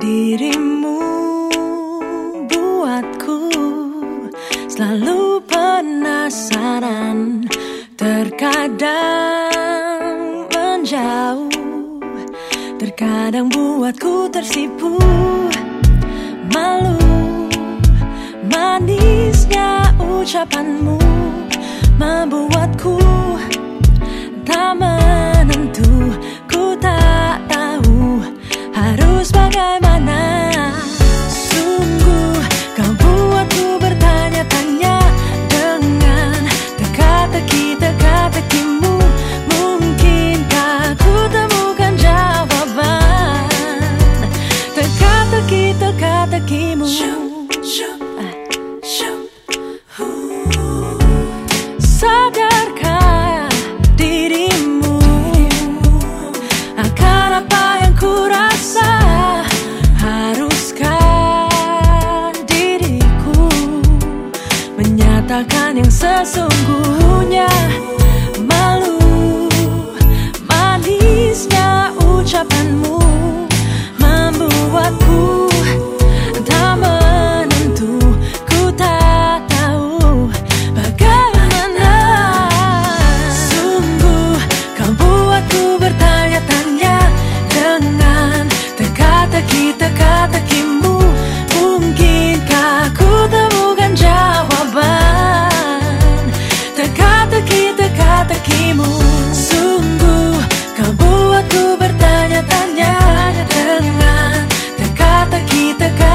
Dirimu buatku selalu penasaran. Terkadang menjauh Terkadang buatku tersipu. Malu Manisnya ucapanmu Membuatku tak shoot.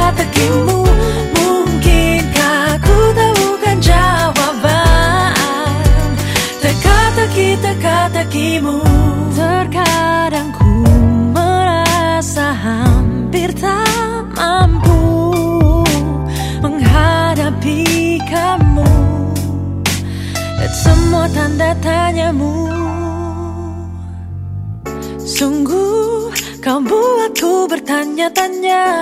Teka-tekimu Mungkinkah ku temukan jawaban? Teka-teki teka-tekimu. Terkadang ku merasa hampir tak mampu Menghadapi kamu. Dan semua tanda tanyamu. Sungguh kau buatku bertanya-tanya